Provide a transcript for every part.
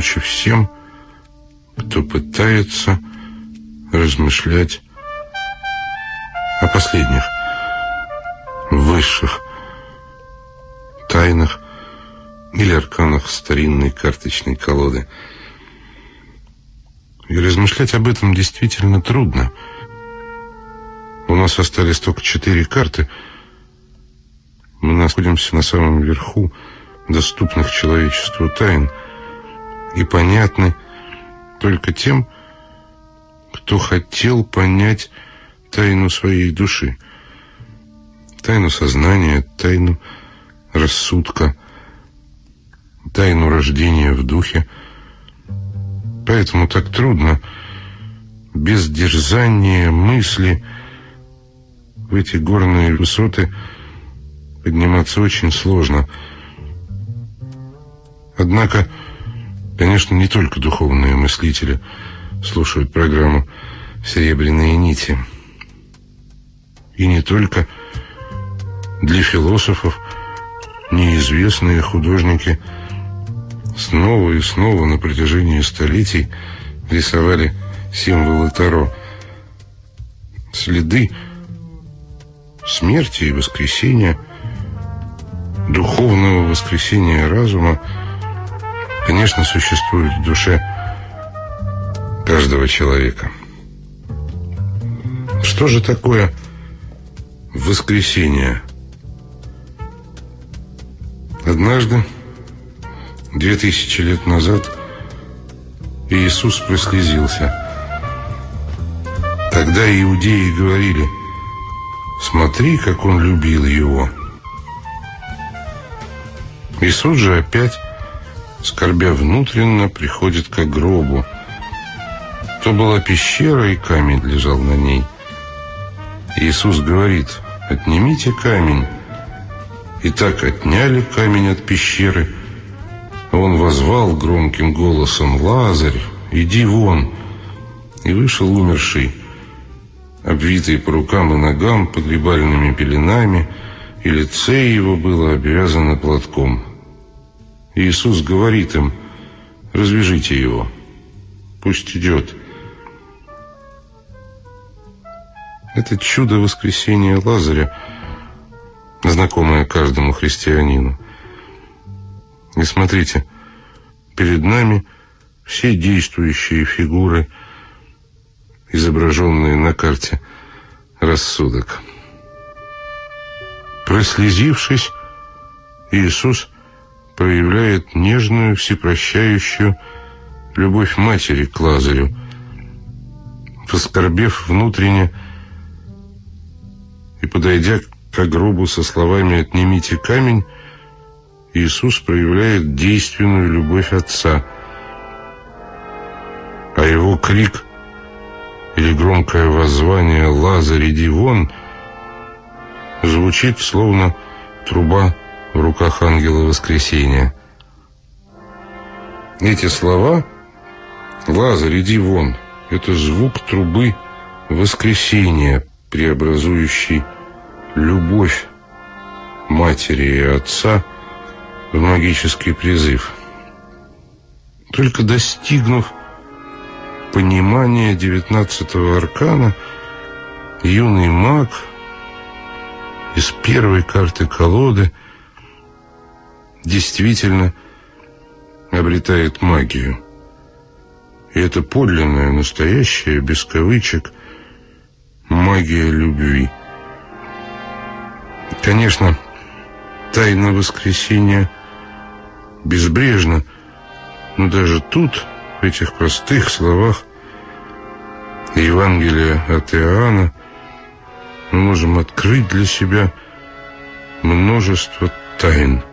Ночи всем, кто пытается размышлять о последних, высших тайнах или арканах старинной карточной колоды. И размышлять об этом действительно трудно. У нас остались только четыре карты. Мы находимся на самом верху доступных человечеству тайн и понятны только тем, кто хотел понять тайну своей души, тайну сознания, тайну рассудка, тайну рождения в духе. Поэтому так трудно без дерзания мысли в эти горные высоты подниматься очень сложно. Однако, конечно, не только духовные мыслители слушают программу «Серебряные нити». И не только для философов неизвестные художники снова и снова на протяжении столетий рисовали символы Таро. Следы смерти и воскресения, духовного воскресения разума, конечно, существуют в душе каждого человека. Что же такое воскресение? Однажды, две тысячи лет назад, Иисус прослезился. Тогда иудеи говорили, смотри, как он любил его. Иисус же опять, скорбя внутренно, приходит к гробу. То была пещера, и камень лежал на ней. Иисус говорит, отнимите камень. И так отняли камень от пещеры. Он возвал громким голосом, «Лазарь, иди вон!» И вышел умерший, обвитый по рукам и ногам погребальными пеленами, и лице его было обвязано платком. Иисус говорит им, «Развяжите его, пусть идет». Это чудо воскресения Лазаря – знакомая каждому христианину. И смотрите, перед нами все действующие фигуры, изображенные на карте рассудок. Прослезившись, Иисус проявляет нежную, всепрощающую любовь матери к Лазарю, воскорбев внутренне и подойдя к гробу со словами «отнимите камень», Иисус проявляет действенную любовь Отца. А его крик или громкое воззвание «Лазарь, иди вон» звучит словно труба в руках ангела воскресения. Эти слова «Лазарь, иди вон» — это звук трубы воскресения, преобразующий любовь матери и отца в магический призыв. Только достигнув понимания девятнадцатого аркана, юный маг из первой карты колоды действительно обретает магию. И это подлинная, настоящая, без кавычек, магия любви. Конечно, тайна воскресения безбрежна, но даже тут, в этих простых словах Евангелия от Иоанна, мы можем открыть для себя множество тайн –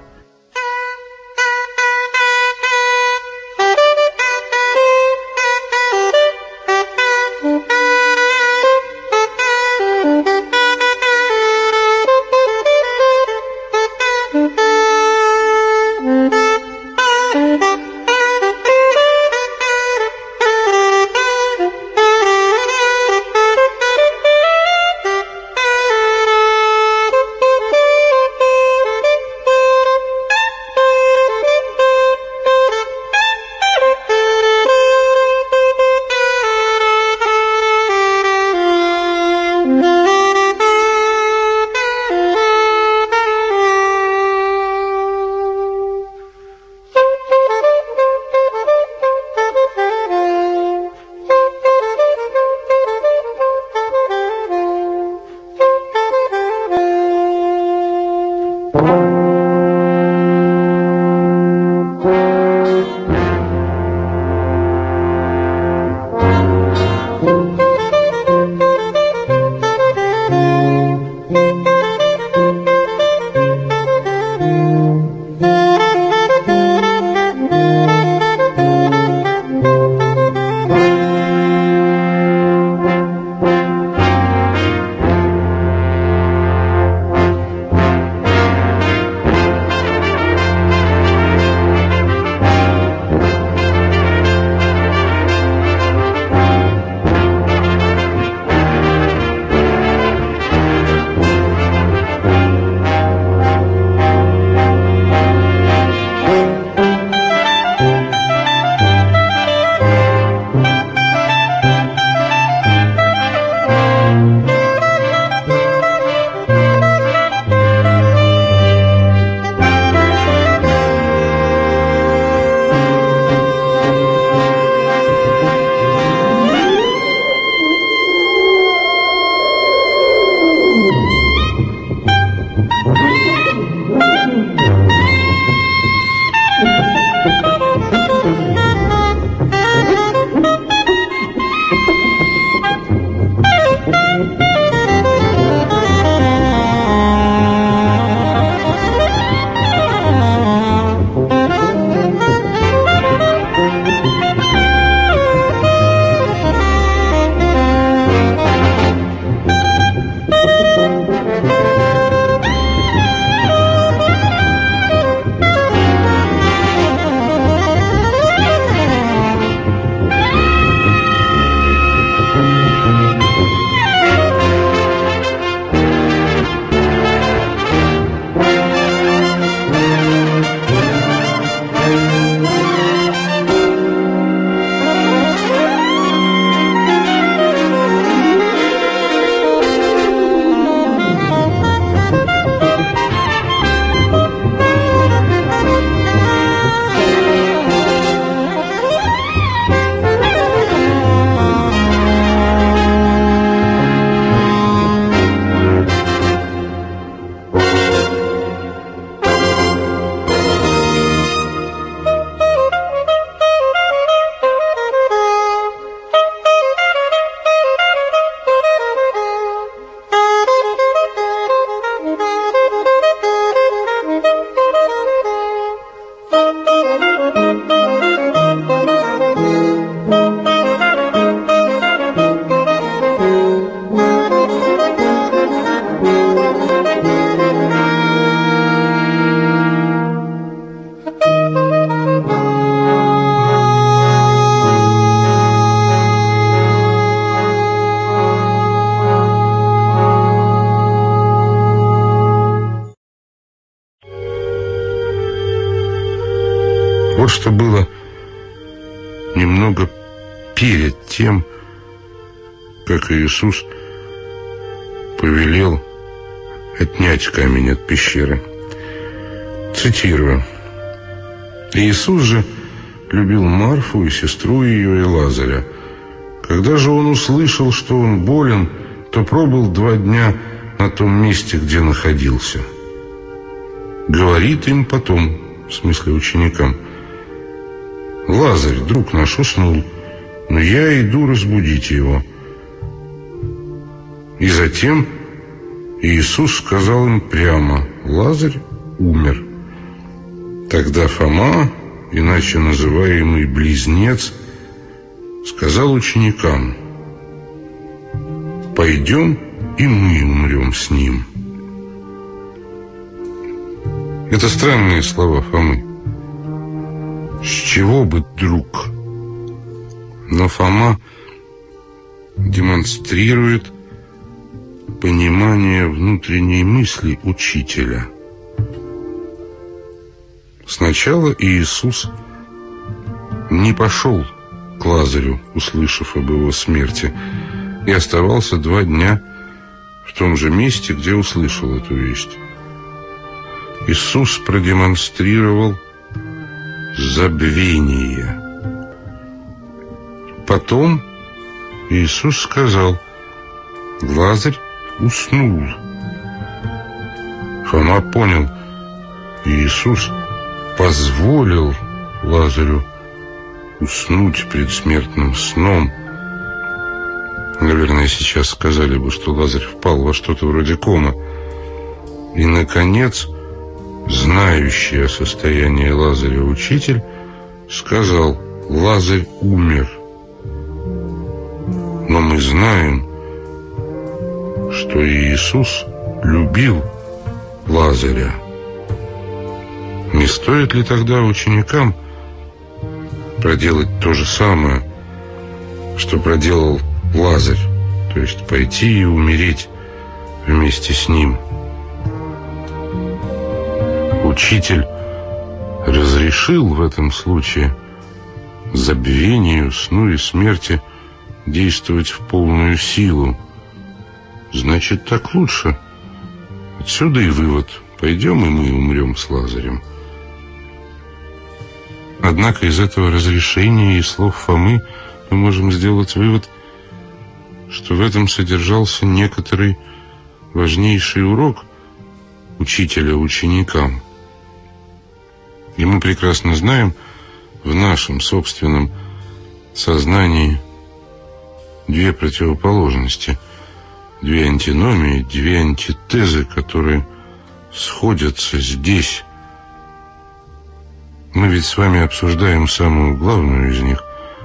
Цитирую. Иисус же любил Марфу и сестру ее и Лазаря. Когда же он услышал, что он болен, то пробыл два дня на том месте, где находился. Говорит им потом, в смысле ученикам, «Лазарь, друг наш, уснул, но я иду разбудить его». И затем Иисус сказал им прямо, «Лазарь умер». Тогда Фома, иначе называемый Близнец, сказал ученикам, «Пойдем, и мы умрем с ним». Это странные слова Фомы. С чего бы, друг? Но Фома демонстрирует понимание внутренней мысли учителя. Сначала Иисус не пошел к Лазарю, услышав об его смерти, и оставался два дня в том же месте, где услышал эту весть. Иисус продемонстрировал забвение. Потом Иисус сказал, Лазарь уснул. Фома понял, Иисус позволил Лазарю уснуть предсмертным сном. Наверное, сейчас сказали бы, что Лазарь впал во что-то вроде кома. И, наконец, знающий о состоянии Лазаря учитель сказал, Лазарь умер. Но мы знаем, что Иисус любил Лазаря. Не стоит ли тогда ученикам проделать то же самое, что проделал Лазарь, то есть пойти и умереть вместе с ним? Учитель разрешил в этом случае забвению, сну и смерти действовать в полную силу. Значит, так лучше. Отсюда и вывод. Пойдем, и мы умрем с Лазарем. Однако из этого разрешения и слов Фомы мы можем сделать вывод, что в этом содержался некоторый важнейший урок учителя ученикам. И мы прекрасно знаем в нашем собственном сознании две противоположности, две антиномии, две антитезы, которые сходятся здесь. Мы ведь с вами обсуждаем самую главную из них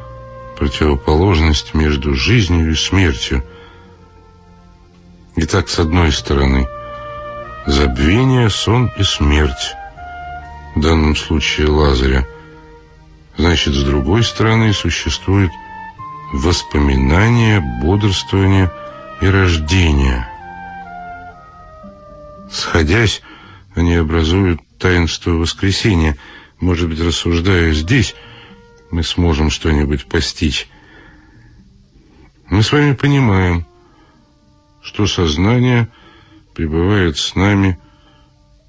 – противоположность между жизнью и смертью. Итак, с одной стороны – забвение, сон и смерть в данном случае Лазаря. Значит, с другой стороны существует воспоминание, бодрствование и рождение. Сходясь, они образуют таинство воскресения. Может быть, рассуждая здесь, мы сможем что-нибудь постичь. Мы с вами понимаем, что сознание пребывает с нами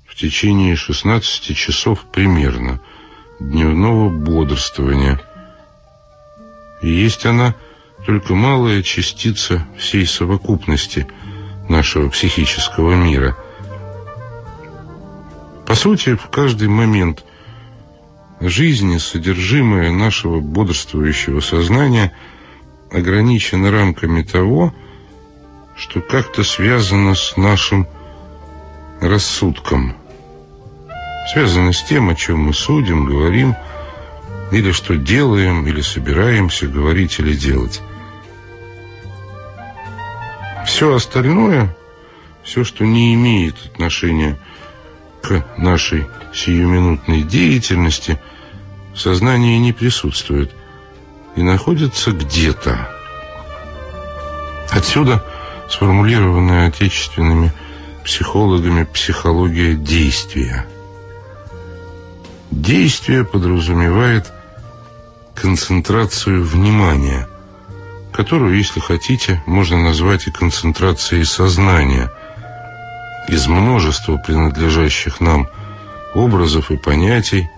в течение 16 часов примерно дневного бодрствования. И есть она только малая частица всей совокупности нашего психического мира. По сути, в каждый момент жизни содержимое нашего бодрствующего сознания ограничено рамками того, что как-то связано с нашим рассудком – связаны с тем, о чем мы судим, говорим, или что делаем, или собираемся говорить или делать. Все остальное, все, что не имеет отношения к нашей сиюминутной деятельности, в сознании не присутствует и находится где-то. Отсюда сформулированная отечественными психологами психология действия – Действие подразумевает концентрацию внимания, которую, если хотите, можно назвать и концентрацией сознания из множества принадлежащих нам образов и понятий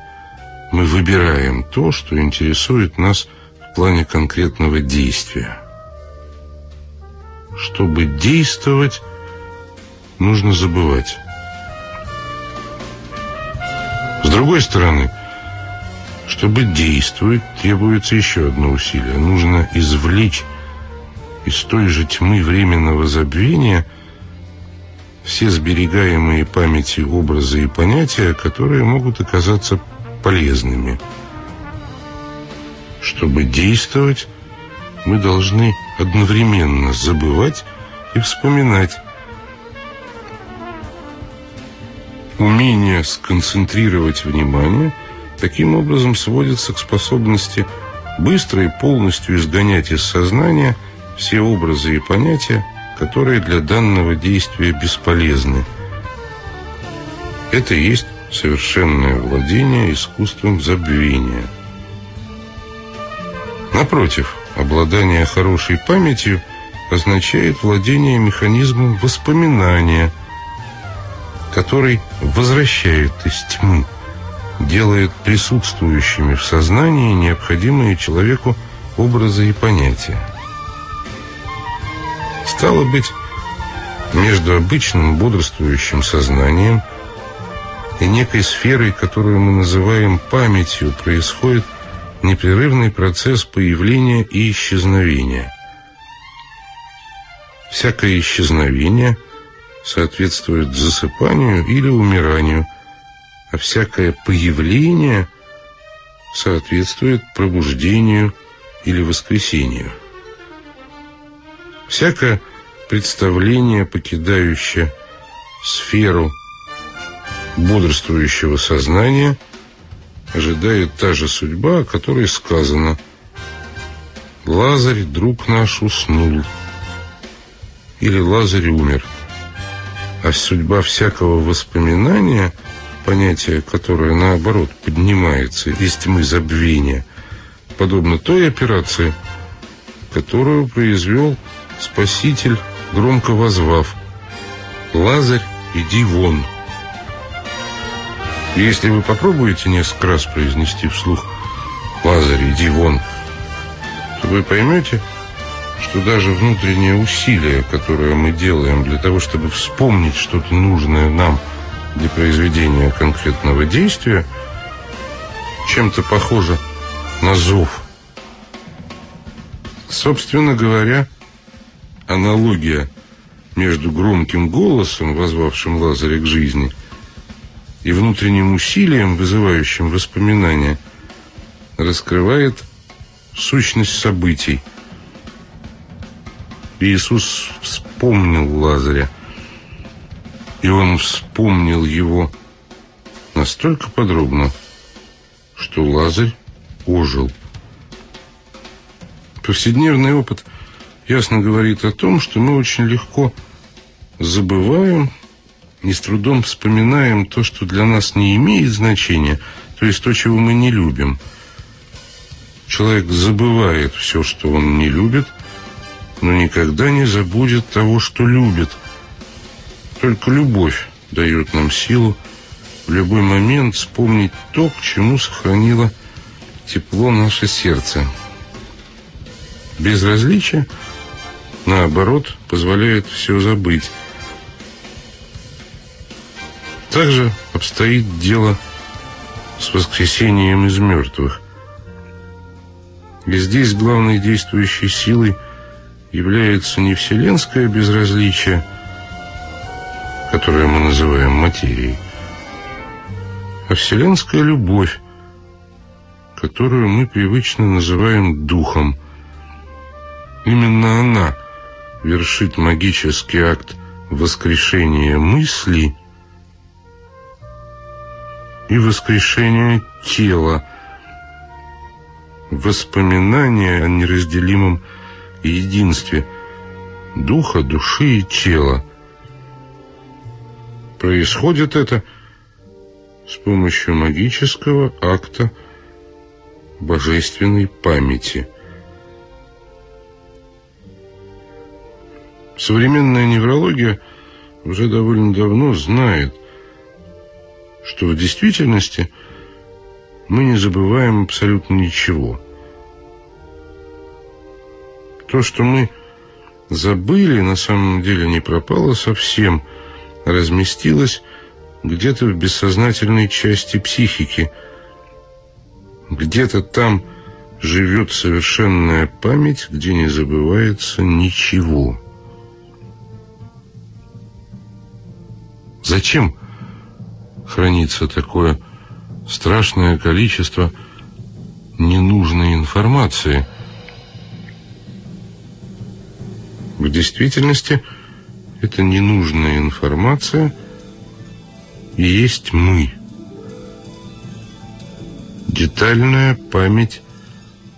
мы выбираем то, что интересует нас в плане конкретного действия. Чтобы действовать, нужно забывать. С другой стороны, чтобы действовать, требуется еще одно усилие. Нужно извлечь из той же тьмы временного забвения все сберегаемые памяти образы и понятия, которые могут оказаться полезными. Чтобы действовать, мы должны одновременно забывать и вспоминать. Умение сконцентрировать внимание таким образом сводится к способности быстро и полностью изгонять из сознания все образы и понятия, которые для данного действия бесполезны. Это есть совершенное владение искусством забвения. Напротив, обладание хорошей памятью означает владение механизмом воспоминания, который возвращает из тьмы, делает присутствующими в сознании необходимые человеку образы и понятия. Стало быть, между обычным бодрствующим сознанием – и некой сферой, которую мы называем памятью, происходит непрерывный процесс появления и исчезновения. Всякое исчезновение соответствует засыпанию или умиранию, а всякое появление соответствует пробуждению или воскресению. Всякое представление, покидающее сферу бодрствующего сознания ожидает та же судьба, о которой сказано «Лазарь, друг наш, уснул» или «Лазарь умер». А судьба всякого воспоминания, понятие которое, наоборот, поднимается из тьмы забвения, подобно той операции, которую произвел Спаситель, громко возвав «Лазарь, иди вон!» Если вы попробуете несколько раз произнести вслух «Лазарь, иди вон», то вы поймете, что даже внутреннее усилие, которое мы делаем для того, чтобы вспомнить что-то нужное нам для произведения конкретного действия, чем-то похоже на зов. Собственно говоря, аналогия между громким голосом, возвавшим Лазаря к жизни – и внутренним усилием, вызывающим воспоминания, раскрывает сущность событий. Иисус вспомнил Лазаря, и он вспомнил его настолько подробно, что Лазарь ожил. Повседневный опыт ясно говорит о том, что мы очень легко забываем не с трудом вспоминаем то, что для нас не имеет значения, то есть то, чего мы не любим. Человек забывает все, что он не любит, но никогда не забудет того, что любит. Только любовь дает нам силу в любой момент вспомнить то, к чему сохранило тепло наше сердце. Безразличие, наоборот, позволяет все забыть. Также обстоит дело с воскресением из мертвых. И здесь главной действующей силой является не вселенское безразличие, которое мы называем материей, а вселенская любовь, которую мы привычно называем духом. Именно она вершит магический акт воскрешения мысли – и воскрешение тела, воспоминание о неразделимом единстве духа, души и тела. Происходит это с помощью магического акта божественной памяти. Современная неврология уже довольно давно знает, что в действительности мы не забываем абсолютно ничего. То, что мы забыли, на самом деле не пропало совсем, разместилось где-то в бессознательной части психики. Где-то там живет совершенная память, где не забывается ничего. Зачем хранится такое страшное количество ненужной информации? В действительности, это ненужная информация – и есть мы. Детальная память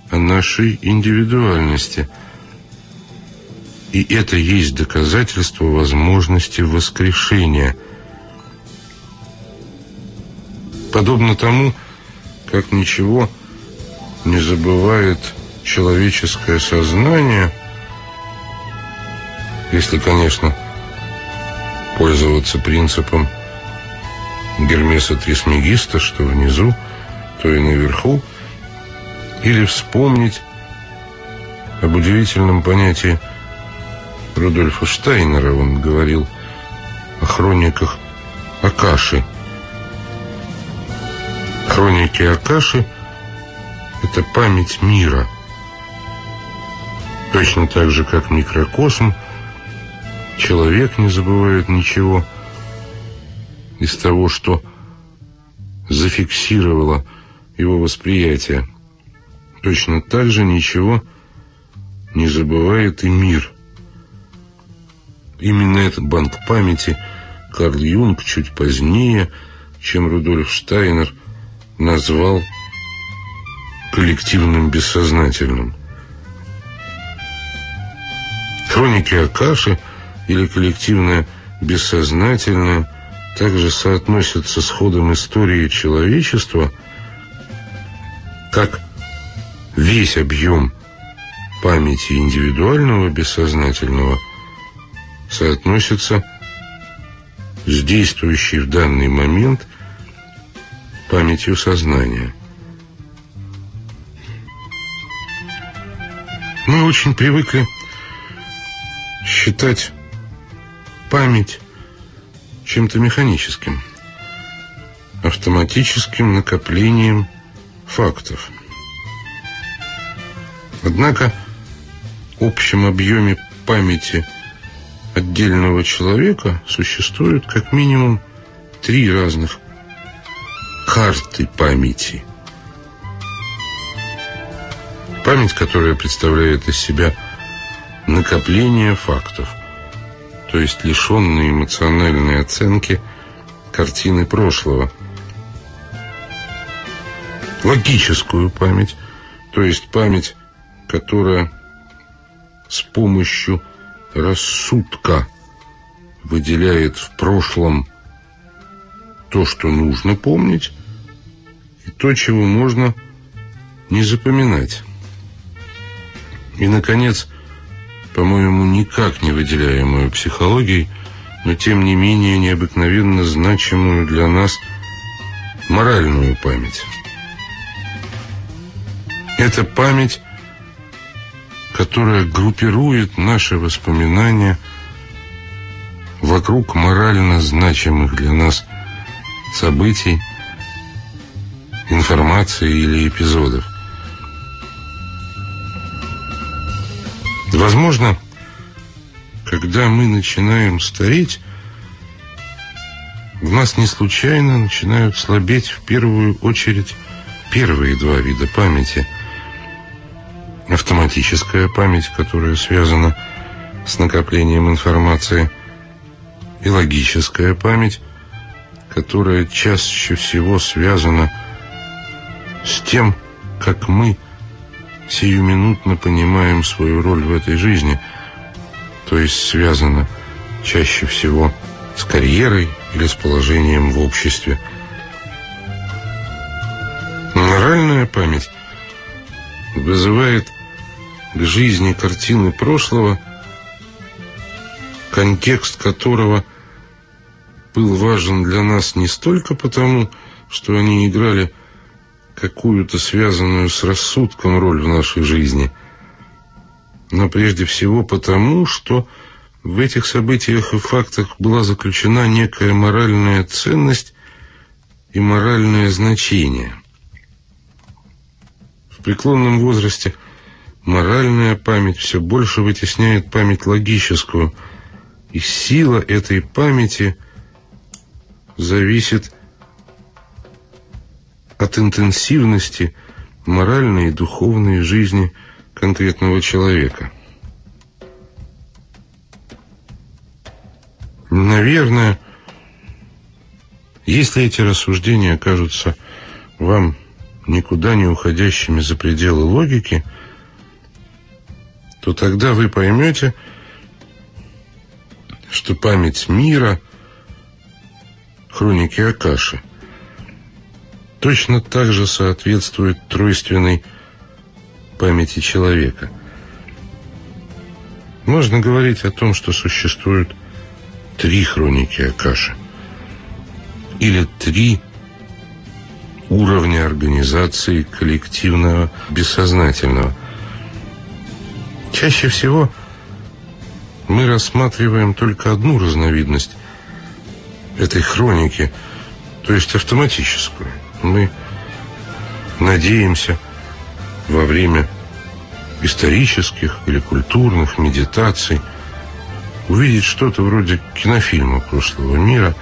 о нашей индивидуальности. И это есть доказательство возможности воскрешения. Подобно тому, как ничего не забывает человеческое сознание, если, конечно, пользоваться принципом Гермеса Трисмегиста, что внизу, то и наверху, или вспомнить об удивительном понятии Рудольфа Штайнера. Он говорил о хрониках Акаши. Хроники Акаши – это память мира. Точно так же, как микрокосм, человек не забывает ничего – из того, что зафиксировало его восприятие. Точно так же ничего не забывает и мир. Именно этот банк памяти Карл Юнг чуть позднее, чем Рудольф Штайнер, назвал коллективным бессознательным. Хроники Акаши или коллективное бессознательное – также соотносятся с ходом истории человечества, как весь объем памяти индивидуального бессознательного соотносится с действующей в данный момент памятью сознания. Мы очень привыкли считать память чем-то механическим, автоматическим накоплением фактов. Однако в общем объеме памяти отдельного человека существует как минимум три разных карты памяти. Память, которая представляет из себя накопление фактов – то есть лишенные эмоциональной оценки картины прошлого. Логическую память, то есть память, которая с помощью рассудка выделяет в прошлом то, что нужно помнить, и то, чего можно не запоминать. И, наконец, по-моему, никак не выделяемую психологией, но тем не менее необыкновенно значимую для нас моральную память. Это память, которая группирует наши воспоминания вокруг морально значимых для нас событий, информации или эпизодов. Возможно, когда мы начинаем стареть, в нас не случайно начинают слабеть в первую очередь первые два вида памяти. Автоматическая память, которая связана с накоплением информации, и логическая память, которая чаще всего связана с тем, как мы сиюминутно понимаем свою роль в этой жизни, то есть связана чаще всего с карьерой или с положением в обществе. Моральная память вызывает к жизни картины прошлого, контекст которого – был важен для нас не столько потому, что они играли какую-то связанную с рассудком роль в нашей жизни, но прежде всего потому, что в этих событиях и фактах была заключена некая моральная ценность и моральное значение. В преклонном возрасте моральная память все больше вытесняет память логическую, и сила этой памяти зависит от интенсивности моральной и духовной жизни конкретного человека. Наверное, если эти рассуждения кажутся вам никуда не уходящими за пределы логики, то тогда вы поймете, что память мира, хроники Акаши, точно так же соответствует тройственной памяти человека. Можно говорить о том, что существуют три хроники Акаши или три уровня организации коллективного бессознательного. Чаще всего мы рассматриваем только одну разновидность этой хроники, то есть автоматическую. Мы надеемся во время исторических или культурных медитаций увидеть что-то вроде кинофильма прошлого мира,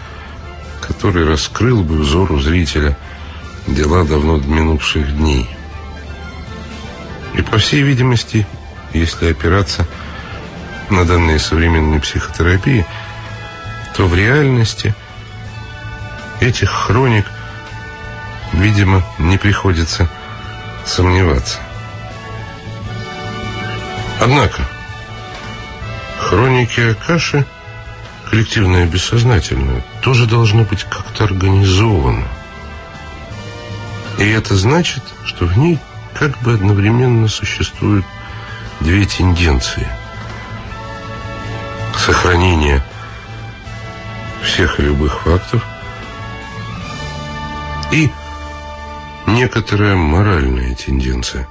который раскрыл бы взору зрителя дела давно минувших дней. И, по всей видимости, если опираться на данные современной психотерапии, то в реальности этих хроник видимо, не приходится сомневаться. Однако, хроники Акаши, коллективное бессознательное, тоже должно быть как-то организовано. И это значит, что в ней как бы одновременно существуют две тенденции. Сохранение всех любых фактов и некоторая моральная тенденция.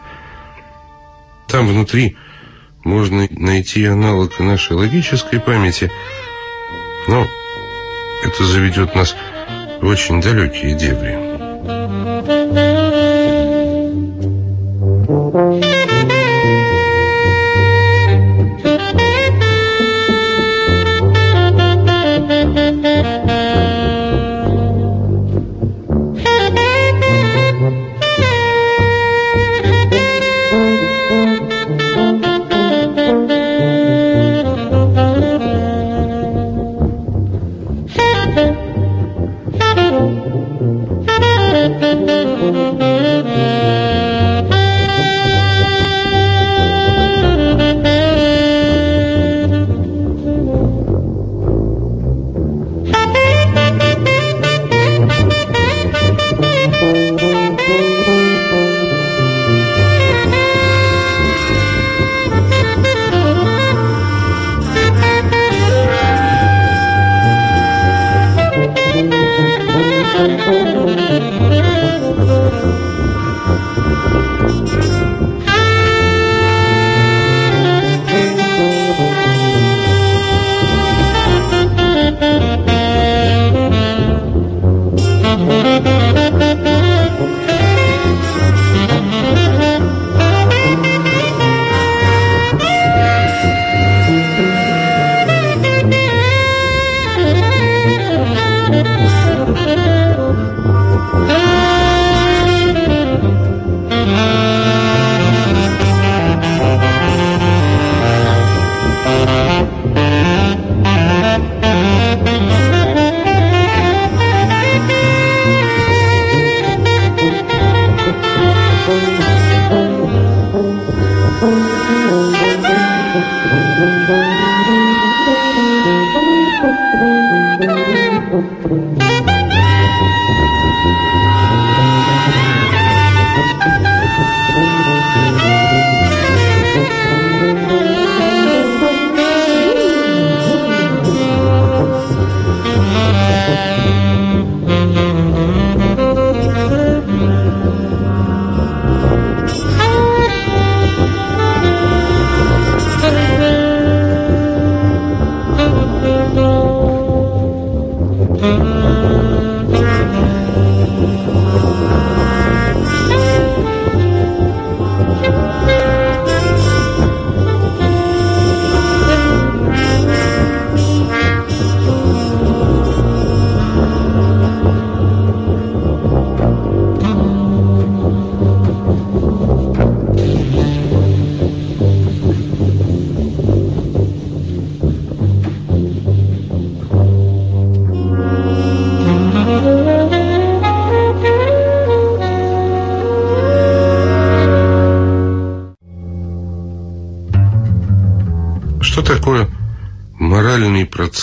Там внутри можно найти аналог нашей логической памяти, но это заведет нас в очень далекие дебри.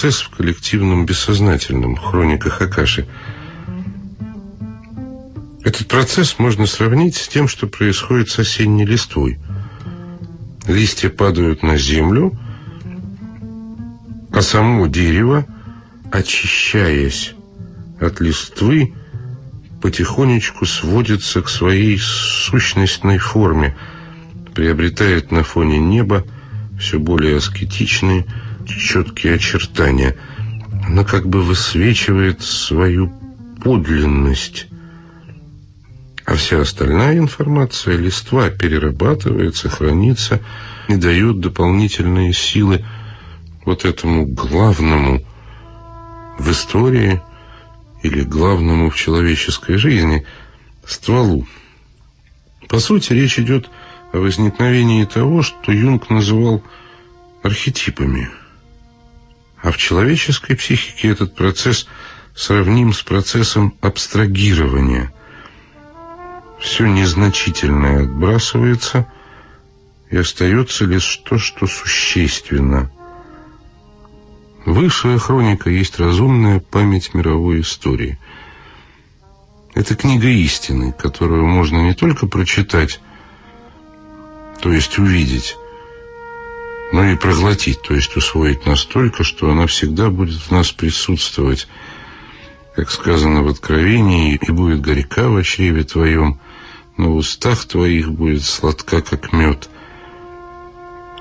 Процесс в коллективном бессознательном, хрониках Акаши. Этот процесс можно сравнить с тем, что происходит с осенней листвой. Листья падают на землю, а само дерево, очищаясь от листвы, потихонечку сводится к своей сущностной форме, приобретает на фоне неба все более аскетичные, четкие очертания. Она как бы высвечивает свою подлинность. А вся остальная информация, листва, перерабатывается, хранится и дает дополнительные силы вот этому главному в истории или главному в человеческой жизни стволу. По сути, речь идет о возникновении того, что Юнг называл архетипами. А в человеческой психике этот процесс сравним с процессом абстрагирования. Все незначительное отбрасывается, и остается лишь то, что существенно. Высшая хроника есть разумная память мировой истории. Это книга истины, которую можно не только прочитать, то есть увидеть, но и проглотить, то есть усвоить настолько, что она всегда будет в нас присутствовать, как сказано в Откровении, и будет горька в чреве твоем, на устах твоих будет сладка, как мед.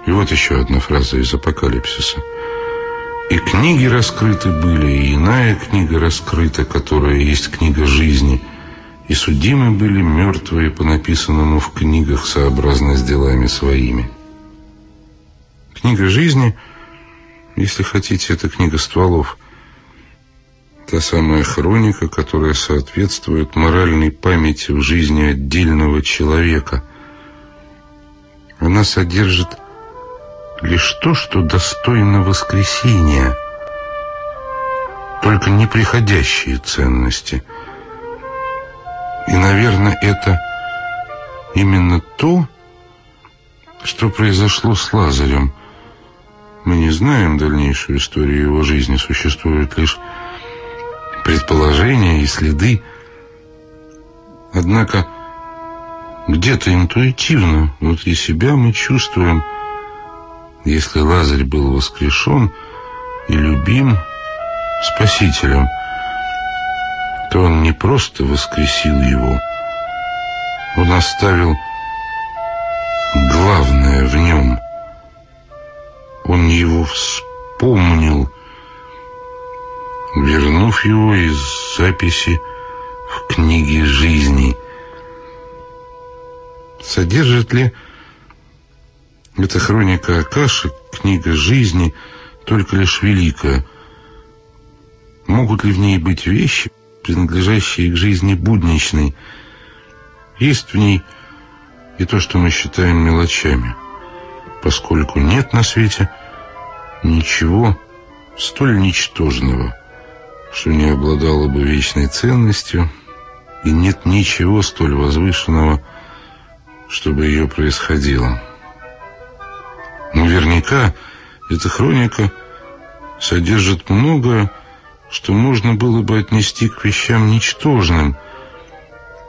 И вот еще одна фраза из Апокалипсиса. И книги раскрыты были, и иная книга раскрыта, которая есть книга жизни – и судимы были мертвые по написанному в книгах сообразно с делами своими. Книга жизни, если хотите, это книга стволов. Та самая хроника, которая соответствует моральной памяти в жизни отдельного человека. Она содержит лишь то, что достойно воскресения, только неприходящие ценности – и, наверное, это именно то, что произошло с Лазарем. Мы не знаем дальнейшую историю его жизни, существуют лишь предположения и следы. Однако где-то интуитивно внутри себя мы чувствуем, если Лазарь был воскрешен и любим Спасителем – то он не просто воскресил его, он оставил главное в нем. Он его вспомнил, вернув его из записи в книге жизни. Содержит ли эта хроника Акаши, книга жизни, только лишь великая? Могут ли в ней быть вещи, принадлежащие к жизни будничной. Есть в ней и то, что мы считаем мелочами, поскольку нет на свете ничего столь ничтожного, что не обладало бы вечной ценностью, и нет ничего столь возвышенного, чтобы ее происходило. Наверняка эта хроника содержит многое, что можно было бы отнести к вещам ничтожным,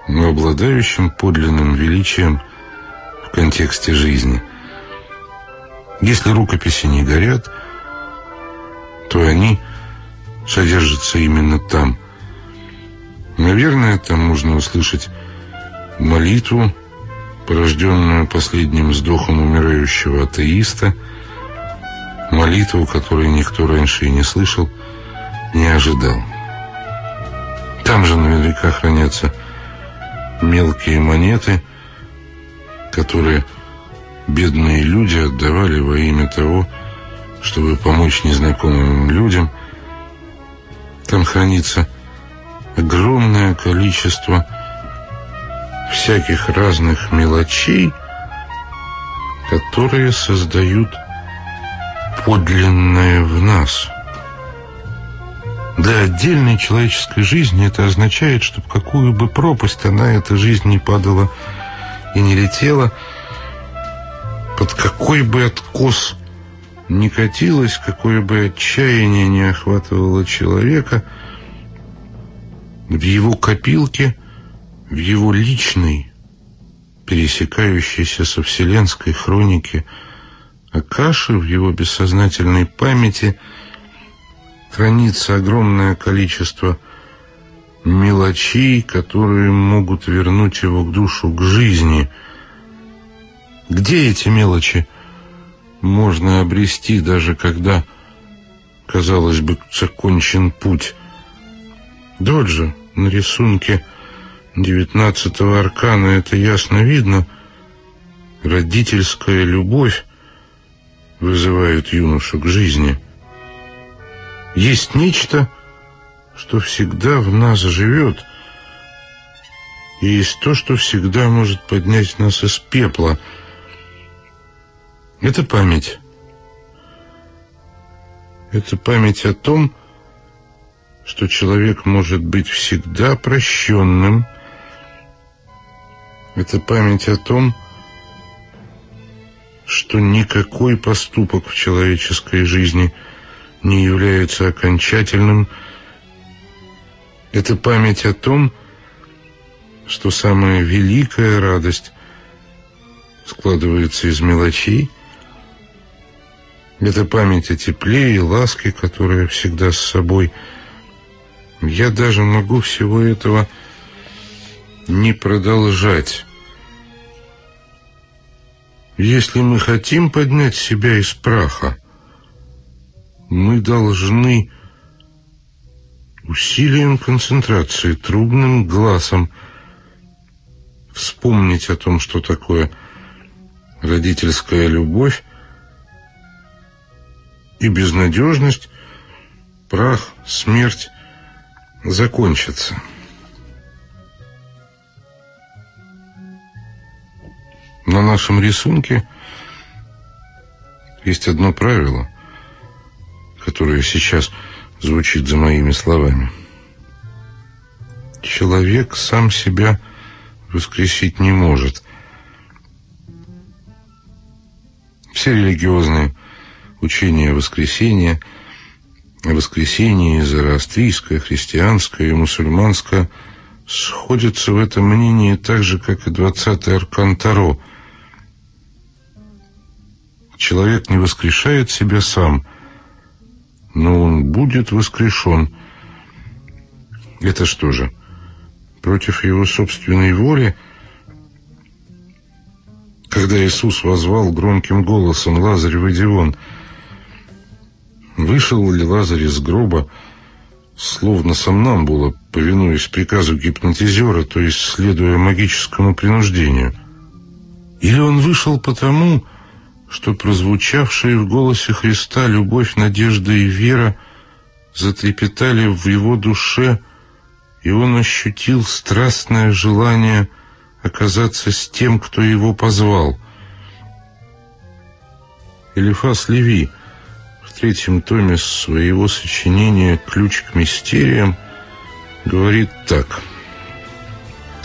но обладающим подлинным величием в контексте жизни. Если рукописи не горят, то они содержатся именно там. Наверное, там можно услышать молитву, порожденную последним вздохом умирающего атеиста, молитву, которую никто раньше и не слышал, не ожидал. Там же наверняка хранятся мелкие монеты, которые бедные люди отдавали во имя того, чтобы помочь незнакомым людям. Там хранится огромное количество всяких разных мелочей, которые создают подлинное в нас – для отдельной человеческой жизни это означает, что в какую бы пропасть она, эта жизнь, не падала и не летела, под какой бы откос не катилось, какое бы отчаяние не охватывало человека, в его копилке, в его личной, пересекающейся со вселенской хронике Акаши, в его бессознательной памяти хранится огромное количество мелочей, которые могут вернуть его к душу, к жизни. Где эти мелочи можно обрести, даже когда, казалось бы, закончен путь? Доль же на рисунке девятнадцатого аркана это ясно видно. Родительская любовь вызывает юношу к жизни. Есть нечто, что всегда в нас живет, и есть то, что всегда может поднять нас из пепла. Это память. Это память о том, что человек может быть всегда прощенным. Это память о том, что никакой поступок в человеческой жизни не является окончательным. Это память о том, что самая великая радость складывается из мелочей. Это память о тепле и ласке, которая всегда с собой – я даже могу всего этого не продолжать. Если мы хотим поднять себя из праха, мы должны усилием концентрации, трубным глазом вспомнить о том, что такое родительская любовь и безнадежность, прах, смерть, закончится. На нашем рисунке есть одно правило, которое сейчас звучит за моими словами. Человек сам себя воскресить не может. Все религиозные учения воскресения – воскресенье зороастрийское, христианское и мусульманское сходятся в этом мнении так же, как и двадцатый аркан Таро. Человек не воскрешает себя сам, но он будет воскрешен. Это что же, против его собственной воли? Когда Иисус возвал громким голосом «Лазарь, выйди вон!» Вышел Лазарь из гроба, словно сомнамбула, повинуясь приказу гипнотизера, то есть следуя магическому принуждению? Или он вышел потому, что прозвучавшие в голосе Христа любовь, надежда и вера затрепетали в его душе, и он ощутил страстное желание оказаться с тем, кто его позвал. Элифас Леви — третьем томе своего сочинения «Ключ к мистериям» говорит так.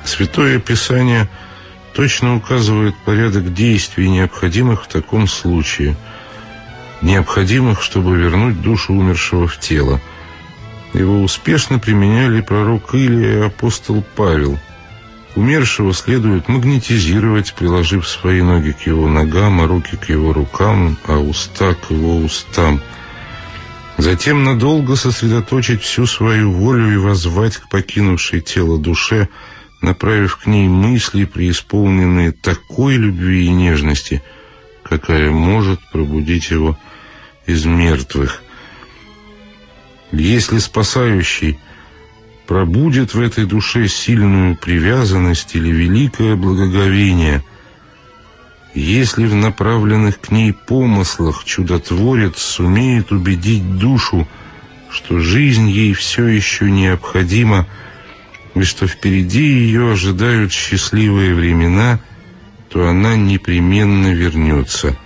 Святое Писание точно указывает порядок действий, необходимых в таком случае, необходимых, чтобы вернуть душу умершего в тело. Его успешно применяли пророк Илия и апостол Павел – Умершего следует магнетизировать, приложив свои ноги к его ногам, а руки к его рукам, а уста к его устам. Затем надолго сосредоточить всю свою волю и возвать к покинувшей тело душе, направив к ней мысли, преисполненные такой любви и нежности, какая может пробудить его из мертвых. Если спасающий пробудет в этой душе сильную привязанность или великое благоговение. Если в направленных к ней помыслах чудотворец сумеет убедить душу, что жизнь ей все еще необходима, и что впереди ее ожидают счастливые времена, то она непременно вернется.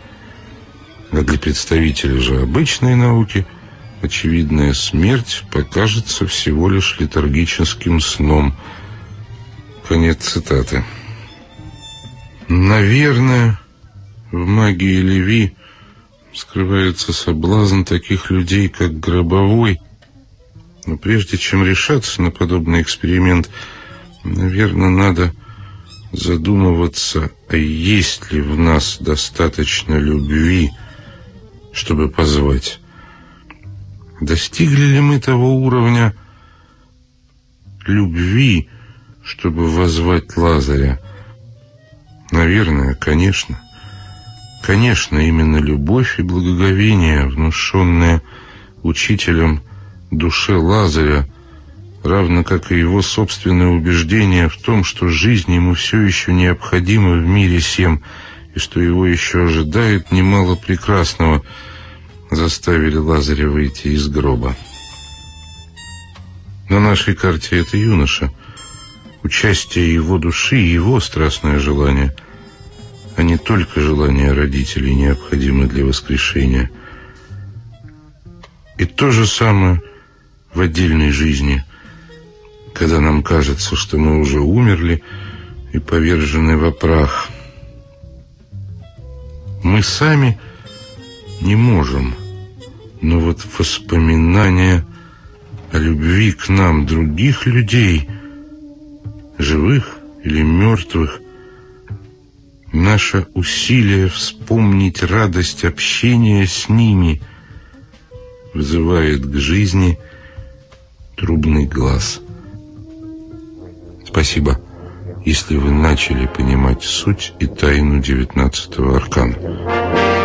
А для представителя же обычной науки – очевидная смерть покажется всего лишь летаргическим сном. Конец цитаты. Наверное, в магии Леви скрывается соблазн таких людей, как Гробовой. Но прежде чем решаться на подобный эксперимент, наверное, надо задумываться, а есть ли в нас достаточно любви, чтобы позвать. Достигли ли мы того уровня любви, чтобы возвать Лазаря? Наверное, конечно. Конечно, именно любовь и благоговение, внушенные учителем душе Лазаря, равно как и его собственное убеждение в том, что жизнь ему все еще необходима в мире всем, и что его еще ожидает немало прекрасного, заставили Лазаря выйти из гроба. На нашей карте это юноша, участие его души и его страстное желание, а не только желание родителей, необходимое для воскрешения. И то же самое в отдельной жизни – когда нам кажется, что мы уже умерли и повержены во прах. Мы сами не можем, но вот воспоминания о любви к нам других людей, живых или мертвых, наше усилие вспомнить радость общения с ними вызывает к жизни трубный глаз. Спасибо, если вы начали понимать суть и тайну девятнадцатого аркана.